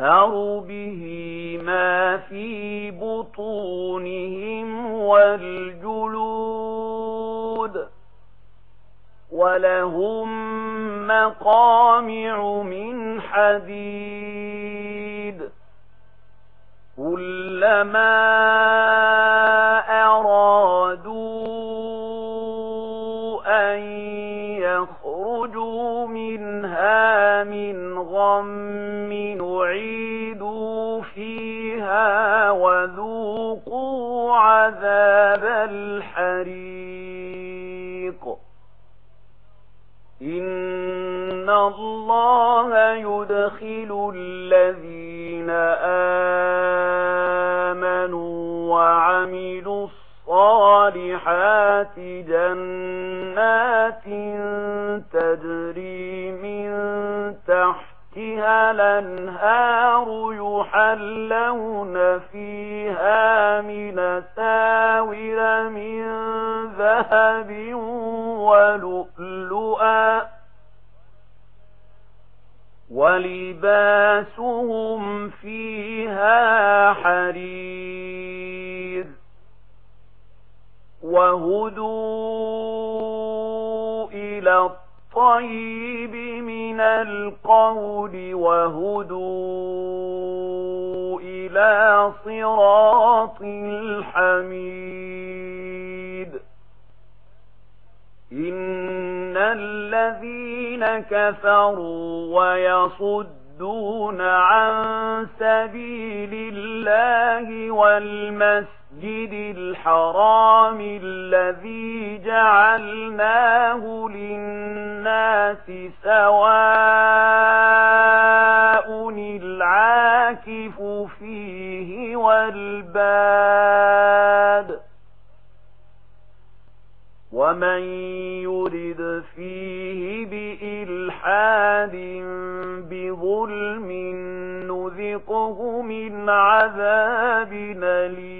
يَطَهَّرُ بِهِ مَا فِي بُطُونِهِمْ وَالْجُلُودِ وَلَهُم مَّقَامِعُ مِنْ حَدِيدٍ كُلَّمَا أَرَادُوا أَن يَخْرُجُوا مِنْهَا من غم نعيدوا فيها وذوقوا عذاب الحريق. إن الله يدخل الذين آمنوا وعملوا الصالحات جنات تجري تحتها الأنهار يحلون فيها من ساور من ذهب ولؤلؤا ولباسهم فيها حرير وهدوا إلى الطريق الطيب من القول وهدوا إلى صراط الحميد. إن الذين كفروا ويصدون عن سبيل الله والمسجد الحرام الذي جعلناه لي الناس سواء العاكف فيه والباد ومن يرد فيه بإلحاد بظلم نذقه من عذاب نليم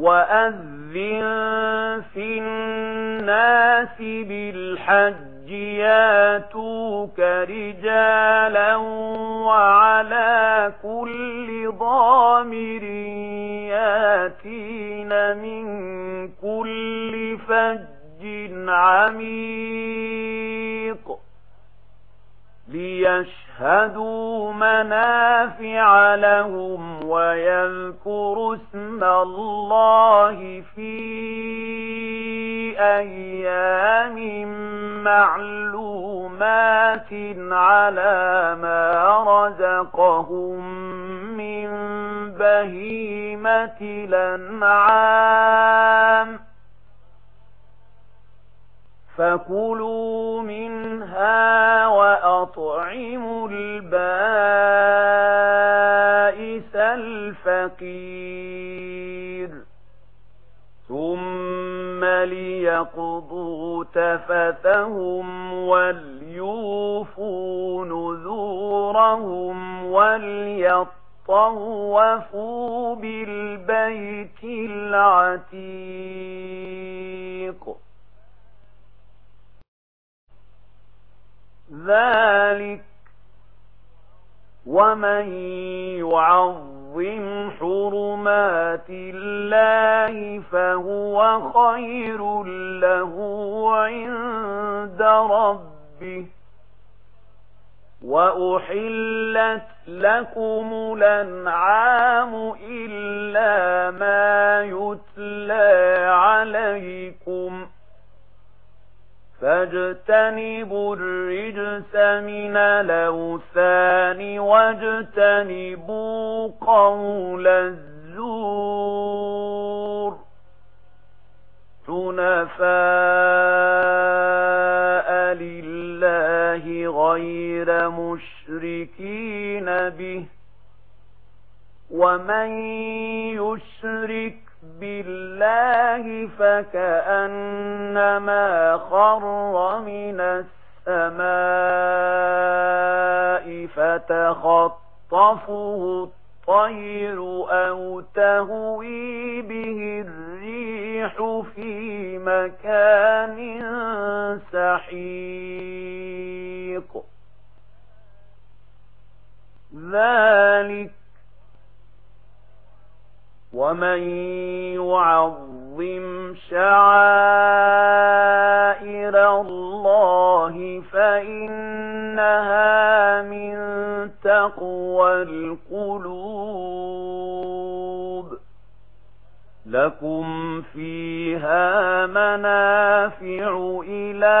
وأذن في الناس بالحج ياتوك رجالا وعلى كل ضامر ياتين من كل فج عميق لِيَشْهَدُوا لِيَشْهَدُوا مَنَافِعَ لَهُمْ وَيَذْكُرُوا اسْمَ اللَّهِ فِي أَيَّامٍ مَّعْلُومَاتٍ عَلَى مَا رَزَقَهُم مِّن بَهِيمَةِ الْأَنْعَامِ فَكُلُوا مِنْهَا وَأَطْعِمُوا الْبَائِسَ الْفَقِيرَ ثُمَّ لِيَقْضُوا تَفَثَهُمْ وَلْيُوفُوا نُذُورَهُمْ وَلْيَطَّوَّفُوا بِالْبَيْتِ الْعَتِيقِ ذلك ومن يعظم حرمات الله فهو خير له عند ربه وأحلت لكم لنعام إلا ما يتلى عليكم فاجتنبوا الخبث من الأوثان واجتنبوا قول الزور تنفاء لله غير مشركين به ومن يشرك بالله فكأنما خر من السر السماء فتخطفه الطير أو تهوي به الريح في مكان سحيق ذلك ومن يعظم شعائر الله الله فإنها من تقوى القلوب. لكم فيها منافع إلى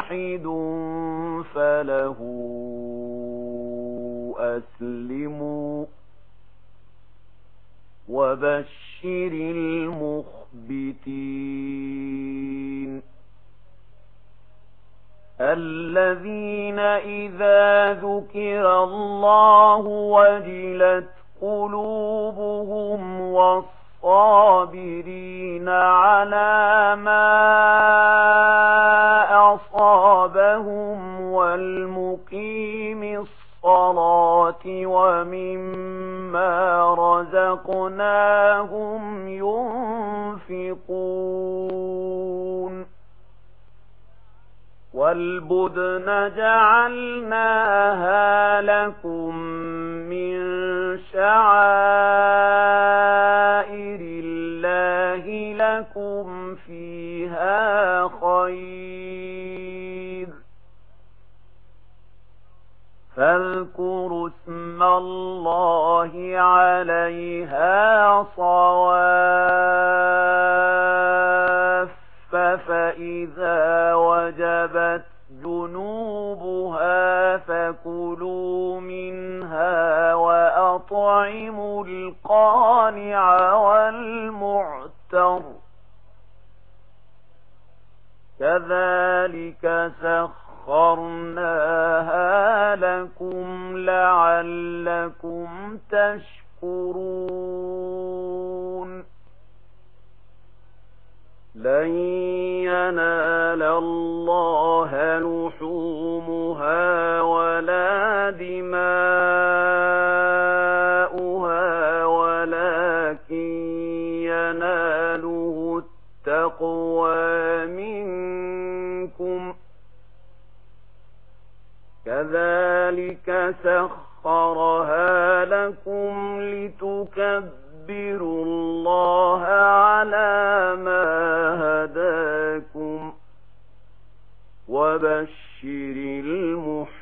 واحد فله أسلموا وبشر المخبتين الذين إذا ذكر الله وجلت قلوبهم وصفوا صابرين على ما أصابهم والمقيم الصلاة ومما رزقناهم ينفقون والبدن جعلناها لكم من شعائر واذكر اسم الله عليها صواف فإذا وجبت جنوبها فكلوا منها وأطعموا القانع والمعتر كذلك سخر سخرناها لكم لعلكم تشكرون لن ينال الله نحومها لَكُمْ لِتُكَبِّرُوا اللَّهَ عَلَى مَا هَدَاكُمْ وَبَشِّرِ الْمُحْسِنِينَ